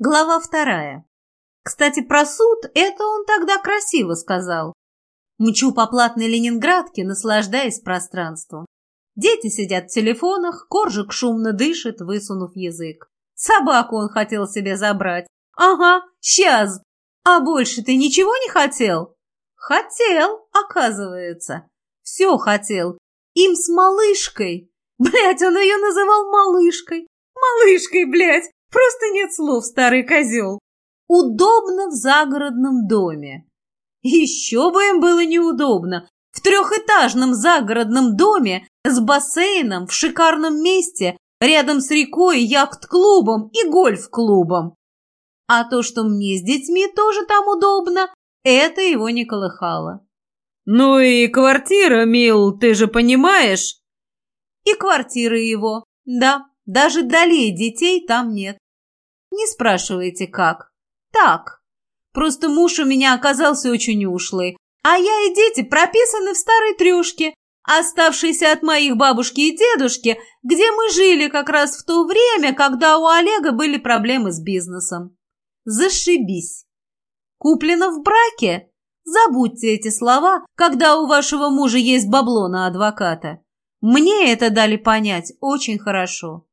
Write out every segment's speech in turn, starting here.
Глава вторая. Кстати, про суд это он тогда красиво сказал. Мчу по платной Ленинградке, наслаждаясь пространством. Дети сидят в телефонах, Коржик шумно дышит, высунув язык. Собаку он хотел себе забрать. Ага, сейчас. А больше ты ничего не хотел? Хотел, оказывается. Все хотел. Им с малышкой. Блять, он ее называл малышкой. Малышкой, блядь. Просто нет слов, старый козел. Удобно в загородном доме. Еще бы им было неудобно. В трехэтажном загородном доме с бассейном в шикарном месте, рядом с рекой, яхт-клубом и гольф-клубом. А то, что мне с детьми тоже там удобно, это его не колыхало. «Ну и квартира, мил, ты же понимаешь?» «И квартира его, да, даже долей детей там нет. Не спрашивайте, как. Так. Просто муж у меня оказался очень ушлый, а я и дети прописаны в старой трюшке, оставшейся от моих бабушки и дедушки, где мы жили как раз в то время, когда у Олега были проблемы с бизнесом. Зашибись. Куплено в браке? Забудьте эти слова, когда у вашего мужа есть бабло на адвоката. Мне это дали понять очень хорошо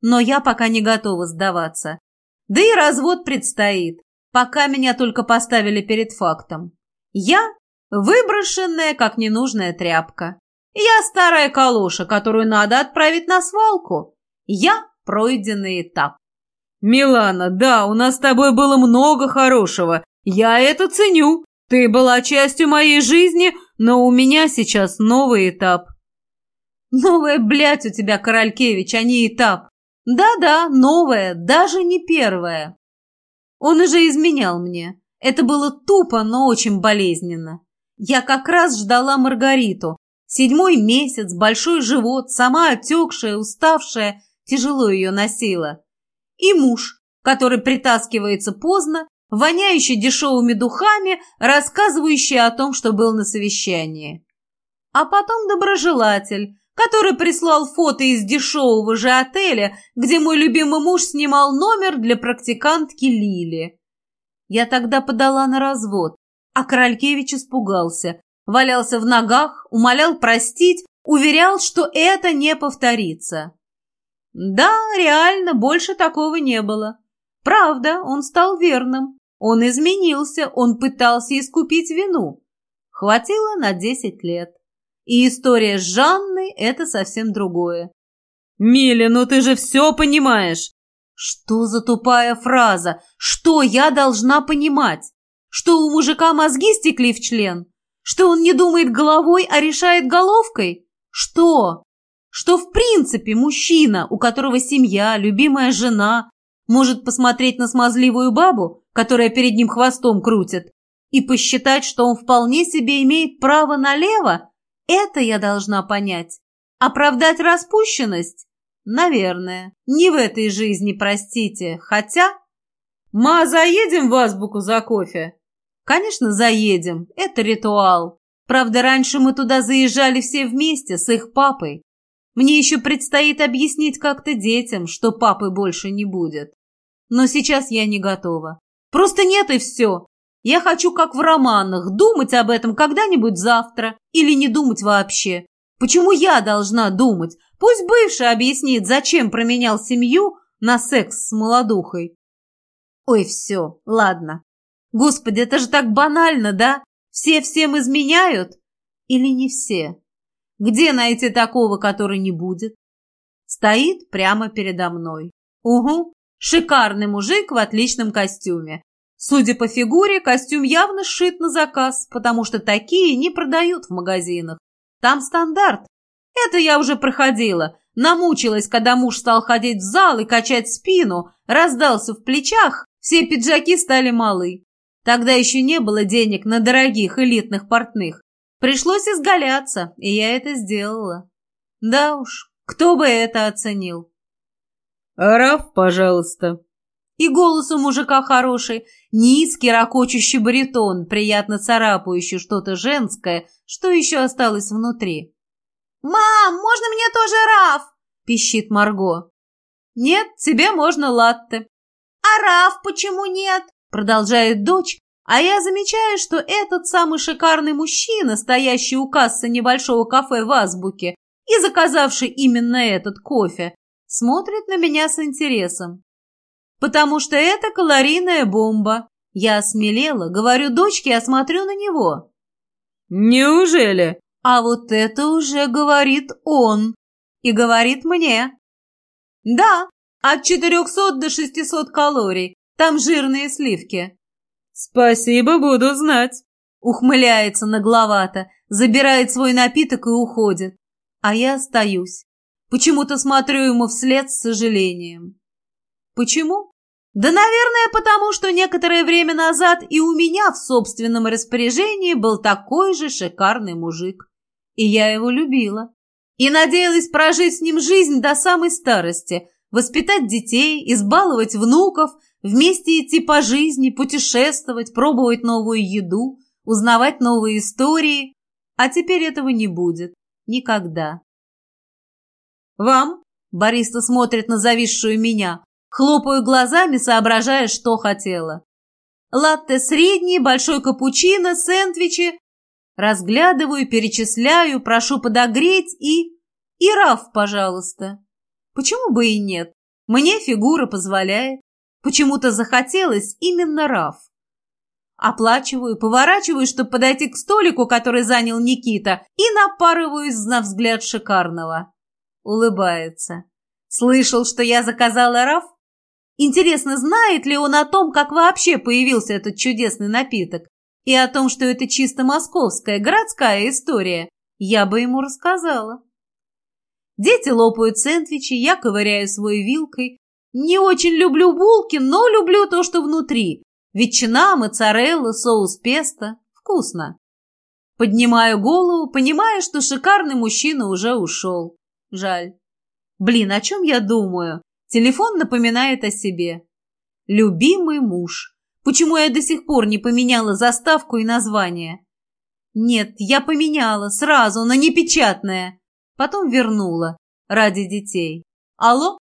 но я пока не готова сдаваться. Да и развод предстоит, пока меня только поставили перед фактом. Я выброшенная, как ненужная тряпка. Я старая калоша, которую надо отправить на свалку. Я пройденный этап. «Милана, да, у нас с тобой было много хорошего. Я это ценю. Ты была частью моей жизни, но у меня сейчас новый этап». «Новая, блядь, у тебя, Королькевич, а не этап. Да-да, новая, даже не первая. Он уже изменял мне. Это было тупо, но очень болезненно. Я как раз ждала Маргариту. Седьмой месяц, большой живот, сама отекшая, уставшая, тяжело ее носила. И муж, который притаскивается поздно, воняющий дешевыми духами, рассказывающий о том, что был на совещании. А потом доброжелатель, который прислал фото из дешевого же отеля, где мой любимый муж снимал номер для практикантки Лили. Я тогда подала на развод, а Королькевич испугался, валялся в ногах, умолял простить, уверял, что это не повторится. Да, реально, больше такого не было. Правда, он стал верным. Он изменился, он пытался искупить вину. Хватило на десять лет. И история с Жанной – это совсем другое. «Миля, ну ты же все понимаешь!» Что за тупая фраза? Что я должна понимать? Что у мужика мозги стекли в член? Что он не думает головой, а решает головкой? Что? Что в принципе мужчина, у которого семья, любимая жена, может посмотреть на смазливую бабу, которая перед ним хвостом крутит, и посчитать, что он вполне себе имеет право налево, это я должна понять. Оправдать распущенность? Наверное. Не в этой жизни, простите. Хотя... «Ма, заедем в азбуку за кофе?» «Конечно, заедем. Это ритуал. Правда, раньше мы туда заезжали все вместе с их папой. Мне еще предстоит объяснить как-то детям, что папы больше не будет. Но сейчас я не готова. Просто нет и все. Я хочу, как в романах, думать об этом когда-нибудь завтра или не думать вообще. Почему я должна думать? Пусть бывший объяснит, зачем променял семью на секс с молодухой. Ой, все, ладно. Господи, это же так банально, да? Все всем изменяют? Или не все? Где найти такого, который не будет? Стоит прямо передо мной. Угу, шикарный мужик в отличном костюме. Судя по фигуре, костюм явно сшит на заказ, потому что такие не продают в магазинах. Там стандарт. Это я уже проходила. Намучилась, когда муж стал ходить в зал и качать спину, раздался в плечах, все пиджаки стали малы. Тогда еще не было денег на дорогих элитных портных. Пришлось изгаляться, и я это сделала. Да уж, кто бы это оценил? «Раф, пожалуйста», и голос у мужика хороший, низкий, ракочущий баритон, приятно царапающий что-то женское, что еще осталось внутри. «Мам, можно мне тоже Раф?» – пищит Марго. «Нет, тебе можно латте». «А Раф почему нет? Продолжает дочь, а я замечаю, что этот самый шикарный мужчина, стоящий у кассы небольшого кафе в Азбуке и заказавший именно этот кофе, смотрит на меня с интересом. Потому что это калорийная бомба. Я осмелела, говорю дочке, я смотрю на него. «Неужели?» А вот это уже говорит он. И говорит мне. Да, от 400 до 600 калорий. Там жирные сливки. Спасибо, буду знать. Ухмыляется нагловато, забирает свой напиток и уходит. А я остаюсь. Почему-то смотрю ему вслед с сожалением. Почему? Да, наверное, потому что некоторое время назад и у меня в собственном распоряжении был такой же шикарный мужик. И я его любила. И надеялась прожить с ним жизнь до самой старости, воспитать детей, избаловать внуков, вместе идти по жизни, путешествовать, пробовать новую еду, узнавать новые истории. А теперь этого не будет. Никогда. «Вам?» – Бориста смотрит на зависшую меня. Хлопаю глазами, соображая, что хотела. Латте средний, большой капучино, сэндвичи. Разглядываю, перечисляю, прошу подогреть и... И раф, пожалуйста. Почему бы и нет? Мне фигура позволяет. Почему-то захотелось именно раф. Оплачиваю, поворачиваюсь, чтобы подойти к столику, который занял Никита, и напарываюсь на взгляд шикарного. Улыбается. Слышал, что я заказала раф? Интересно, знает ли он о том, как вообще появился этот чудесный напиток? И о том, что это чисто московская, городская история? Я бы ему рассказала. Дети лопают сэндвичи, я ковыряю свой вилкой. Не очень люблю булки, но люблю то, что внутри. Ветчина, моцарелла, соус песто. Вкусно. Поднимаю голову, понимая, что шикарный мужчина уже ушел. Жаль. Блин, о чем я думаю? Телефон напоминает о себе. Любимый муж. Почему я до сих пор не поменяла заставку и название? Нет, я поменяла сразу, но не печатное. Потом вернула. Ради детей. Алло?